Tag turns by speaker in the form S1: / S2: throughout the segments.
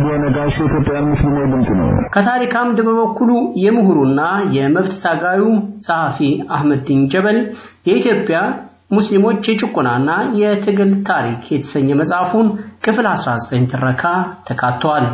S1: አህዱ ነጋሽ የኢትዮጵያ ሙስሊሞች ድምፅ ነው።
S2: ከታሪክ አምድ በበኩሉ የምሁሩና የመብት ታጋዩ ጸሐፊ አህመዲን ጀበል የኢትዮጵያ ሙስሊሞች የጭቆናና የትግል ታሪክ የተሰኘ መጽሐፉን ክፍል 19 ትረካ ተካቷል።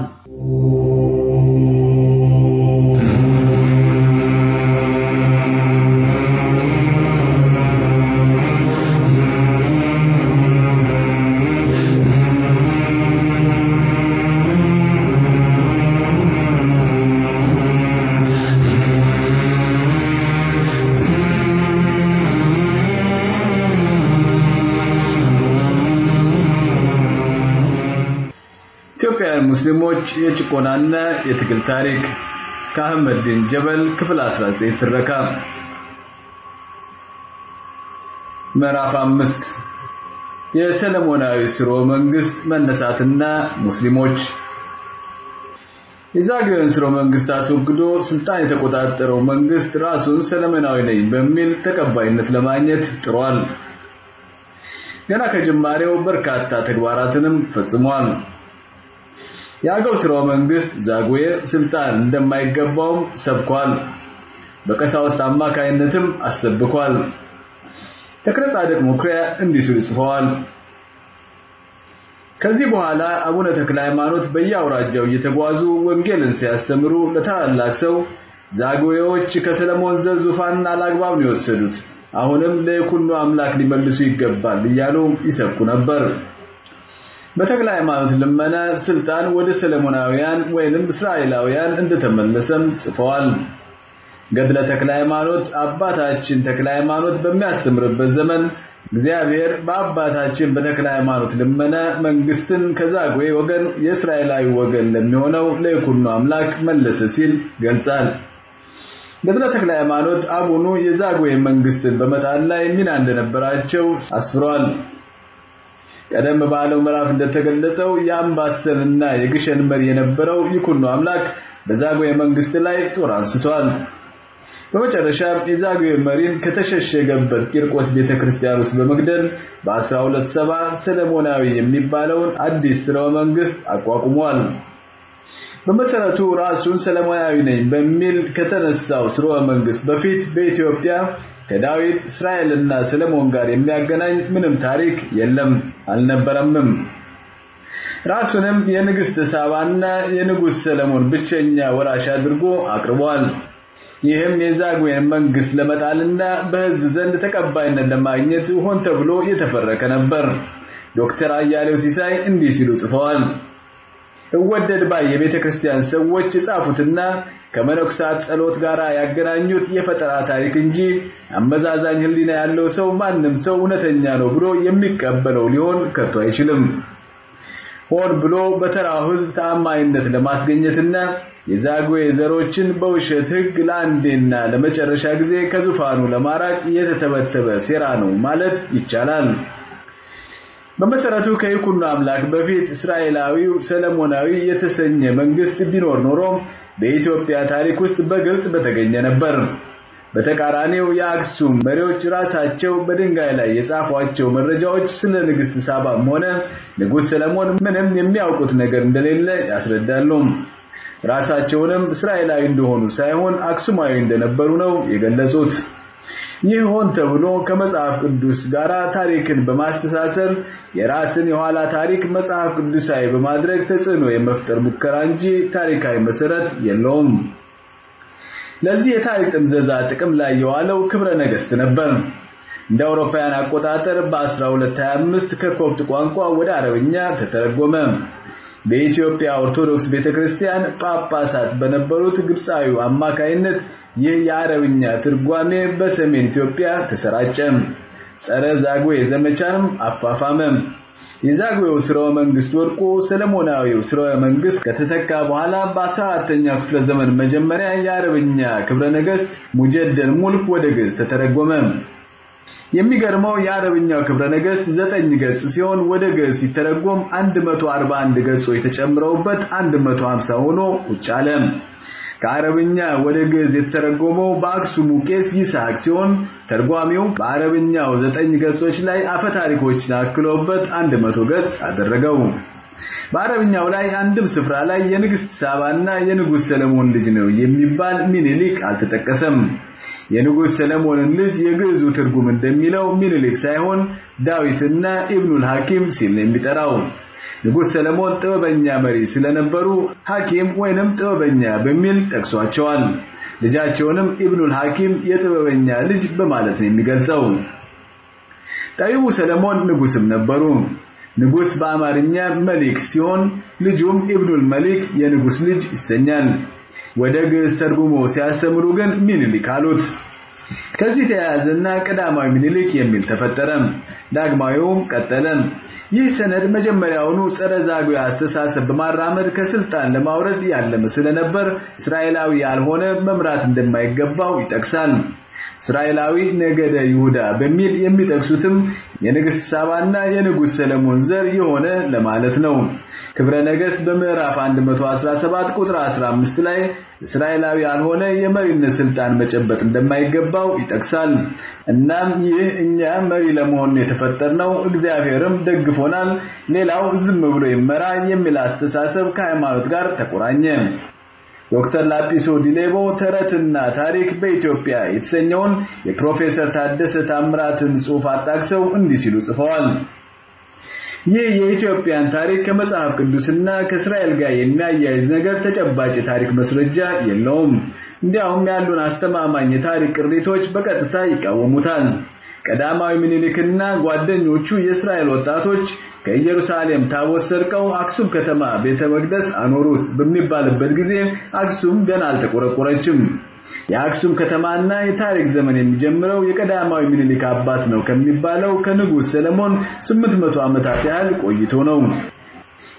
S3: ሙስሊሞች የጭቆናና የትግል ታሪክ ከአህመዲን ጀበል ክፍል 19 ትረካ ምዕራፍ አምስት የሰለሞናዊ ስርወ መንግስት መነሳትና ሙስሊሞች የዛግዌን ስርወ መንግስት አስወግዶ ስልጣን የተቆጣጠረው መንግስት ራሱን ሰለሞናዊ ነኝ በሚል ተቀባይነት ለማግኘት ጥሯል። ገና ከጅማሬው በርካታ ተግባራትንም ፈጽሟል። የአገው ስርወ መንግስት ዛጉዌ ስልጣን እንደማይገባውም ሰብኳል። በቀሳውስት አማካይነትም አሰብኳል። ተክለ ጻድቅ መኩሪያ እንዲህ ሲሉ ጽፈዋል። ከዚህ በኋላ አቡነ ተክለ ሃይማኖት በየአውራጃው እየተጓዙ ወንጌልን ሲያስተምሩ ለታላላቅ ሰው ዛጉዌዎች ከሰለሞን ዘር ዙፋን አላግባብ ነው የወሰዱት፣ አሁንም ለይኩኖ አምላክ ሊመልሱ ይገባል እያሉ ይሰብኩ ነበር። በተክለ ሃይማኖት ልመና ስልጣን ወደ ሰለሞናውያን ወይንም እስራኤላውያን እንደተመለሰም ጽፈዋል። ገድለ ተክለ ሃይማኖት አባታችን ተክለ ሃይማኖት በሚያስተምርበት ዘመን እግዚአብሔር በአባታችን በተክለ ሃይማኖት ልመና መንግስትን ከዛጉዌ ወገን የእስራኤላዊ ወገን ለሚሆነው ለይኩኖ አምላክ መለሰ ሲል ገልጻል። ገድለ ተክለ ሃይማኖት አቡኑ የዛጉዌ መንግስትን በመጣል ላይ ሚና እንደነበራቸው አስፍሯል። ቀደም ባለው ምዕራፍ እንደተገለጸው የአምባሰልና የግሸን መሪ የነበረው ይኩኖ አምላክ በዛጉዌ መንግስት ላይ ጦር አንስቷል። በመጨረሻም የዛጉዌ መሪን ከተሸሸገበት ቂርቆስ ቤተክርስቲያን ውስጥ በመግደል በ1270 ሰለሞናዊ የሚባለውን አዲስ ስርወ መንግስት አቋቁሟል። በመሰረቱ ራሱን ሰለሞናዊ ነኝ በሚል ከተነሳው ስርወ መንግስት በፊት በኢትዮጵያ ከዳዊት እስራኤልና ሰለሞን ጋር የሚያገናኝ ምንም ታሪክ የለም አልነበረምም። ራሱንም የንግስት ሳባና የንጉስ ሰለሞን ብቸኛ ወራሽ አድርጎ አቅርቧል። ይህም የዛጉዌን መንግስት ለመጣልና በህዝብ ዘንድ ተቀባይነት ለማግኘት ሆን ተብሎ የተፈረከ ነበር። ዶክተር አያሌው ሲሳይ እንዲህ ሲሉ ጽፈዋል። እወደድ ባይ የቤተ ክርስቲያን ሰዎች የጻፉትና ከመነኩሳት ጸሎት ጋር ያገናኙት የፈጠራ ታሪክ እንጂ አመዛዛኝ ህሊና ያለው ሰው ማንም ሰው እውነተኛ ነው ብሎ የሚቀበለው ሊሆን ከቶ አይችልም። ሆን ብሎ በተራው ህዝብ ተአማኝነት ለማስገኘትና የዛጉዌ ዘሮችን በውሸት ህግ ለአንዴና ለመጨረሻ ጊዜ ከዙፋኑ ለማራቅ የተተበተበ ሴራ ነው ማለት ይቻላል። በመሰረቱ ከይኩኖ አምላክ በፊት እስራኤላዊው ሰለሞናዊ የተሰኘ መንግስት ቢኖር ኖሮ በኢትዮጵያ ታሪክ ውስጥ በግልጽ በተገኘ ነበር። በተቃራኒው የአክሱም መሪዎች ራሳቸው በድንጋይ ላይ የጻፏቸው መረጃዎች ስለ ንግስት ሳባም ሆነ ንጉስ ሰለሞን ምንም የሚያውቁት ነገር እንደሌለ ያስረዳሉ። ራሳቸውንም እስራኤላዊ እንደሆኑ ሳይሆን አክሱማዊ እንደነበሩ ነው የገለጹት። ይህ ሆን ተብሎ ከመጽሐፍ ቅዱስ ጋር ታሪክን በማስተሳሰር የራስን የኋላ ታሪክ መጽሐፍ ቅዱሳዊ በማድረግ ተጽዕኖ የመፍጠር ሙከራ እንጂ ታሪካዊ መሰረት የለውም። ለዚህ የታሪክ ጥምዘዛ ጥቅም ላይ የዋለው ክብረ ነገስት ነበር። እንደ አውሮፓውያን አቆጣጠር በ1225 ከኮፕት ቋንቋ ወደ አረብኛ ተተረጎመ። በኢትዮጵያ ኦርቶዶክስ ቤተክርስቲያን ጳጳሳት በነበሩት ግብፃዊው አማካይነት ይህ የአረብኛ ትርጓሜ በሰሜን ኢትዮጵያ ተሰራጨ። ጸረ ዛጉዌ ዘመቻንም አፋፋመ። የዛጉዌው ስርወ መንግስት ወድቆ ሰለሞናዊው ስርወ መንግስት ከተተካ በኋላ በ14ኛው ክፍለ ዘመን መጀመሪያ የአረብኛ ክብረ ነገስት ሙጀደል ሙልክ ወደ ግዕዝ ተተረጎመ። የሚገርመው የአረብኛው ክብረ ነገስት ዘጠኝ ገጽ ሲሆን ወደ ግዕዝ ሲተረጎም 141 ገጾች ተጨምረውበት 150 ሆኖ ቁጭ አለ። ከአረብኛ ወደ ግዕዝ የተተረጎመው በአክሱሙ ቄስ ይስሐቅ ሲሆን ተርጓሚው በአረብኛው ዘጠኝ ገጾች ላይ አፈ ታሪኮችን አክሎበት 100 ገጽ አደረገው። በአረብኛው ላይ አንድም ስፍራ ላይ የንግስት ሳባና የንጉስ ሰለሞን ልጅ ነው የሚባል ሚኒሊክ አልተጠቀሰም። የንጉስ ሰለሞንን ልጅ የግዕዙ ትርጉም እንደሚለው ሚኒሊክ ሳይሆን ዳዊትና ኢብኑል ሐኪም ሲል ነው የሚጠራው። ንጉስ ሰለሞን ጥበበኛ መሪ ስለነበሩ ሐኪም ወይንም ጥበበኛ በሚል ጠቅሷቸዋል። ልጃቸውንም ኢብኑል ሐኪም የጥበበኛ ልጅ በማለት ነው የሚገልጸው። ጠቢቡ ሰለሞን ንጉስም ነበሩ። ንጉስ በአማርኛ መሊክ ሲሆን ልጁም ኢብኑል መሊክ የንጉስ ልጅ ይሰኛል። ወደ ግዕዝ ተርጉሞ ሲያስተምሩ ግን ሚኒሊክ አሉት። ከዚህ ተያያዘና ቀዳማዊ ሚኒሊክ የሚል ተፈጠረ። ዳግማዊውም ቀጠለ። ይህ ሰነድ መጀመሪያውኑ ጸረ ዛጉዌ አስተሳሰብ በማራመድ ከስልጣን ለማውረድ ያለመ ስለነበር እስራኤላዊ ያልሆነ መምራት እንደማይገባው ይጠቅሳል። እስራኤላዊ ነገደ ይሁዳ በሚል የሚጠቅሱትም የንግስት ሳባና የንጉስ ሰለሞን ዘር የሆነ ለማለት ነው። ክብረ ነገሥት በምዕራፍ 117 ቁጥር 15 ላይ እስራኤላዊ ያልሆነ የመሪነት ስልጣን መጨበጥ እንደማይገባው ይጠቅሳል። እናም ይህ እኛ መሪ ለመሆን የተፈጠርነው እግዚአብሔርም ደግፎናል፣ ሌላው ዝም ብሎ ይመራ የሚል አስተሳሰብ ከሃይማኖት ጋር ተቆራኘ። ዶክተር ላጲሶ ዲሌቦ ተረትና ታሪክ በኢትዮጵያ የተሰኘውን የፕሮፌሰር ታደሰ ታምራትን ጽሑፍ አጣቅሰው እንዲህ ሲሉ ጽፈዋል። ይህ የኢትዮጵያን ታሪክ ከመጽሐፍ ቅዱስና ከእስራኤል ጋር የሚያያይዝ ነገር ተጨባጭ የታሪክ መስረጃ የለውም። እንዲያውም ያሉን አስተማማኝ የታሪክ ቅሪቶች በቀጥታ ይቃወሙታል። ቀዳማዊ ምኒልክና ጓደኞቹ የእስራኤል ወጣቶች ከኢየሩሳሌም ታቦት ሰርቀው አክሱም ከተማ ቤተ መቅደስ አኖሩት በሚባልበት ጊዜ አክሱም ገና አልተቆረቆረችም። የአክሱም ከተማና የታሪክ ዘመን የሚጀምረው የቀዳማዊ ምኒልክ አባት ነው ከሚባለው ከንጉሥ ሰለሞን 800 ዓመታት ያህል ቆይቶ ነው።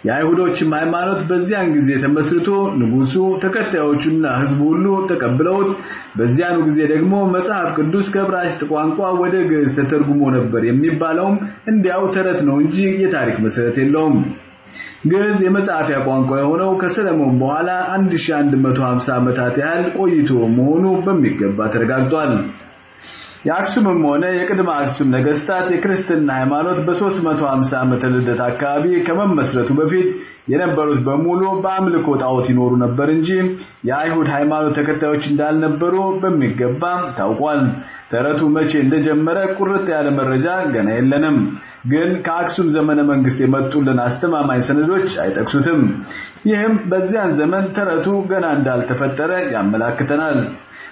S3: የአይሁዶችም ሃይማኖት በዚያን ጊዜ ተመስርቶ ንጉሱ ተከታዮቹና ህዝቡ ሁሉ ተቀብለውት በዚያኑ ጊዜ ደግሞ መጽሐፍ ቅዱስ ከዕብራይስጥ ቋንቋ ወደ ግዕዝ ተተርጉሞ ነበር የሚባለውም እንዲያው ተረት ነው እንጂ የታሪክ መሰረት የለውም። ግዕዝ የመጻፊያ ቋንቋ የሆነው ከሰለሞን በኋላ 1150 ዓመታት ያህል ቆይቶ መሆኑ በሚገባ ተረጋግጧል። የአክሱምም ሆነ የቅድመ አክሱም ነገስታት የክርስትና ሃይማኖት በ350 ዓመተ ልደት አካባቢ ከመመስረቱ በፊት የነበሩት በሙሉ በአምልኮ ጣዖት ይኖሩ ነበር እንጂ የአይሁድ ሃይማኖት ተከታዮች እንዳልነበሩ በሚገባ ታውቋል። ተረቱ መቼ እንደጀመረ ቁርጥ ያለ መረጃ ገና የለንም። ግን ከአክሱም ዘመነ መንግስት የመጡልን አስተማማኝ ሰነዶች አይጠቅሱትም። ይህም በዚያን ዘመን ተረቱ ገና እንዳልተፈጠረ ያመላክተናል።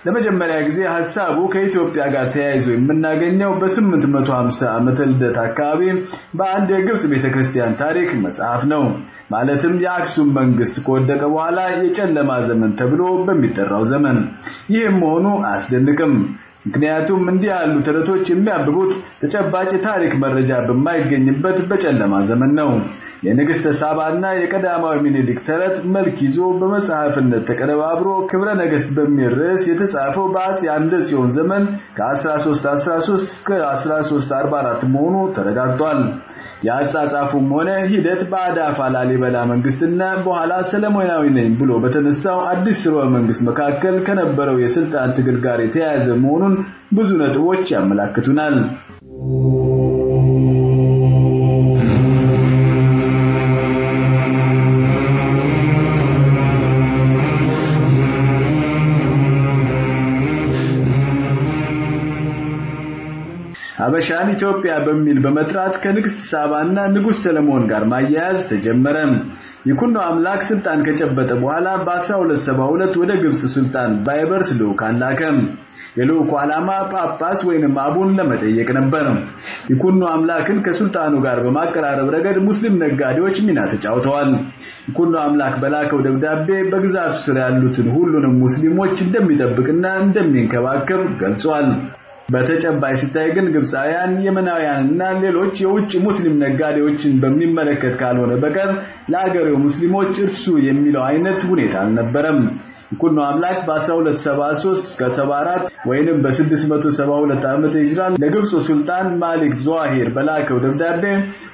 S3: ለመጀመሪያ ጊዜ ሐሳቡ ከኢትዮጵያ ጋር ተያይዞ የምናገኘው በ850 ዓመተ ልደት አካባቢ በአንድ የግብጽ ቤተክርስቲያን ታሪክ መጽሐፍ ነው። ማለትም የአክሱም መንግስት ከወደቀ በኋላ የጨለማ ዘመን ተብሎ በሚጠራው ዘመን። ይህም መሆኑ አያስደንቅም። ምክንያቱም እንዲህ ያሉ ተረቶች የሚያብቡት ተጨባጭ ታሪክ መረጃ በማይገኝበት በጨለማ ዘመን ነው። የንግስተ ሳባና የቀዳማዊ ምኒልክ ተረት መልክ ይዞ በመጽሐፍነት ተቀነባብሮ ክብረ ነገሥት በሚል ርዕስ የተጻፈው በአፄ አምደ ጽዮን ዘመን ከ1313 እስከ 1344 መሆኑ ተረጋግጧል። የአጻጻፉም ሆነ ሂደት በአዳፋ ላሊበላ መንግስትና በኋላ ሰለሞናዊ ነኝ ብሎ በተነሳው አዲስ ስርወ መንግስት መካከል ከነበረው የስልጣን ትግል ጋር የተያያዘ መሆኑን ብዙ ነጥቦች ያመላክቱናል። ሀበሻን ኢትዮጵያ በሚል በመጥራት ከንግስት ሳባና ንጉስ ሰለሞን ጋር ማያያዝ ተጀመረ። ይኩኖ አምላክ ስልጣን ከጨበጠ በኋላ በ1272 ወደ ግብጽ ሱልጣን ባይበርስ ልዑካን ላከ። የልዑኩ ዓላማ ጳጳስ ወይንም አቡን ለመጠየቅ ነበር። ይኩኖ አምላክን ከሱልጣኑ ጋር በማቀራረብ ረገድ ሙስሊም ነጋዴዎች ሚና ተጫውተዋል። ይኩኖ አምላክ በላከው ደብዳቤ በግዛቱ ስር ያሉትን ሁሉንም ሙስሊሞች እንደሚጠብቅና እንደሚንከባከብ ገልጿል። በተጨባጭ ሲታይ ግን ግብፃውያን የመናውያንና ሌሎች የውጭ ሙስሊም ነጋዴዎችን በሚመለከት ካልሆነ በቀር ለአገሬው ሙስሊሞች እርሱ የሚለው አይነት ሁኔታ አልነበረም። ይኩኖ አምላክ በ1273 እስከ 74 ወይንም በ672 ዓመተ ሂጅራ ለግብፁ ሱልጣን ማሊክ ዟሂር በላከው ደብዳቤ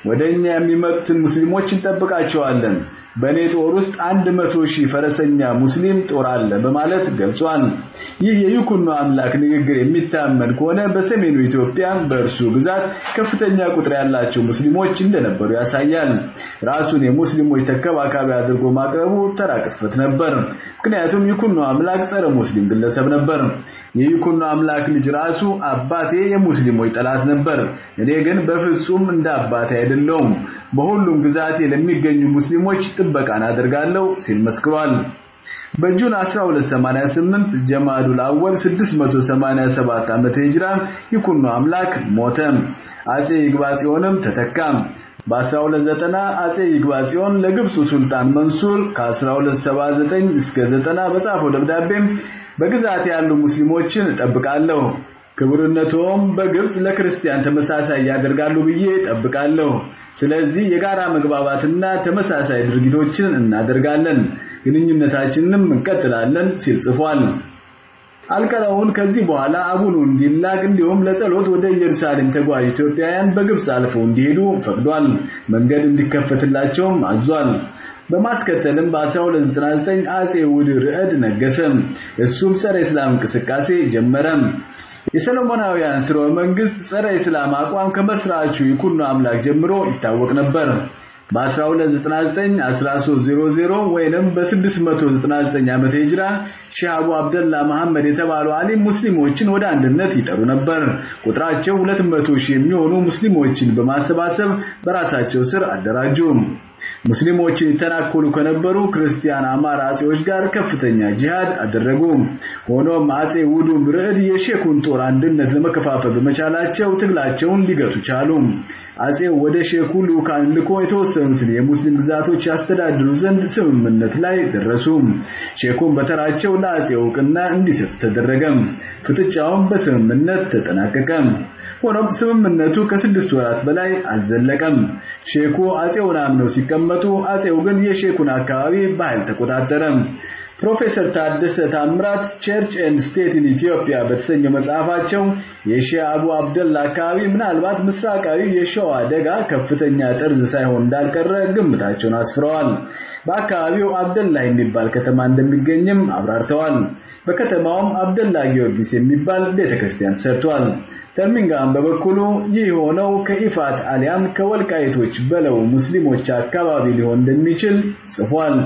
S3: ወደኛ የሚመጡትን ሙስሊሞች እንጠብቃቸዋለን በእኔ ጦር ውስጥ አንድ መቶ ሺህ ፈረሰኛ ሙስሊም ጦር አለ በማለት ገልጿል። ይህ የይኩኖ አምላክ ንግግር የሚታመን ከሆነ በሰሜኑ ኢትዮጵያ በእርሱ ግዛት ከፍተኛ ቁጥር ያላቸው ሙስሊሞች እንደነበሩ ያሳያል። ራሱን የሙስሊሞች ተከባካቢ አድርጎ ማቅረቡ ተራ ነበር። ምክንያቱም ይኩኖ አምላክ ጸረ ሙስሊም ግለሰብ ነበር። የይኩኖ አምላክ ልጅ ራሱ አባቴ የሙስሊሞች ጠላት ነበር፣ እኔ ግን በፍጹም እንደ አባቴ አይደለሁም፣ በሁሉም ግዛቴ ለሚገኙ ሙስሊሞች ጥበቃን አደርጋለሁ ሲል መስክሯል። በጁን 1288 ጀማዱል አወል 687 ዓመተ ሂጅራ ይኩኖ አምላክ ሞተ። አጼ ይግባጽዮንም ተተካም። በ1290 አጼ ይግባጽዮን ለግብፁ ሱልጣን መንሱር ከ1279 እስከ 90 በጻፈው ደብዳቤም በግዛት ያሉ ሙስሊሞችን እጠብቃለሁ ክቡርነቶም በግብጽ ለክርስቲያን ተመሳሳይ ያደርጋሉ ብዬ ጠብቃለሁ። ስለዚህ የጋራ መግባባትና ተመሳሳይ ድርጊቶችን እናደርጋለን፣ ግንኙነታችንንም እንቀጥላለን ሲል ጽፏል። አልቀረውን ከዚህ በኋላ አቡኑ እንዲላክ እንዲሁም ለጸሎት ወደ ኢየሩሳሌም ተጓዥ ኢትዮጵያውያን በግብጽ አልፈው እንዲሄዱ ፈቅዷል። መንገድ እንዲከፈትላቸውም አዟል። በማስከተልም በ1299 አጼ ውድ ርዕድ ነገሰ። እሱም ጸረ እስላም እንቅስቃሴ ጀመረ። የሰሎሞናውያን ስርወ መንግስት ጸረ እስላም አቋም ከመስራቹ ይኩኖ አምላክ ጀምሮ ይታወቅ ነበር። በ1299 1300 ወይንም በ699 ዓመተ ሂጅራ ሼህ አቡ አብደላ መሐመድ የተባሉ አሊም ሙስሊሞችን ወደ አንድነት ይጠሩ ነበር። ቁጥራቸው 200 ሺህ የሚሆኑ ሙስሊሞችን በማሰባሰብ በራሳቸው ስር አደራጁ። ሙስሊሞችን ይተናኮሉ ከነበሩ ክርስቲያን አማራ አጼዎች ጋር ከፍተኛ ጂሃድ አደረጉ። ሆኖም አጼ ውዱም ርዕድ የሼኩን ጦር አንድነት ለመከፋፈል በመቻላቸው ትግላቸውን ሊገቱ ቻሉ። አጼው ወደ ሼኩ ልኡካን ልኮ የተወሰኑትን የሙስሊም ግዛቶች ያስተዳድሩ ዘንድ ስምምነት ላይ ደረሱ። ሼኩን በተራቸው ለአጼው እውቅና እንዲሰጥ ተደረገ። ፍጥጫውም በስምምነት ተጠናቀቀ። ሆኖም ስምምነቱ ከስድስት ወራት በላይ አልዘለቀም። ሼኩ አጼውን አምነው ሲቀመጡ፣ አጼው ግን የሼኩን አካባቢ በኃይል ተቆጣጠረ። ፕሮፌሰር ታደሰ ታምራት Church and State in Ethiopia በተሰኘው መጽሐፋቸው የሼህ አቡ አብደላ አካባቢ ምናልባት ምስራቃዊ የሸዋ ደጋ ከፍተኛ ጠርዝ ሳይሆን እንዳልቀረ ግምታቸውን አስፍረዋል። በአካባቢው አብደላ የሚባል ከተማ እንደሚገኝም አብራርተዋል። በከተማውም አብደላ ጊዮርጊስ የሚባል ቤተክርስቲያን ተሰርቷል። ተርሚንጋም በበኩሉ ይህ የሆነው ከኢፋት አሊያም ከወልቃይቶች በለው ሙስሊሞች አካባቢ ሊሆን እንደሚችል ጽፏል።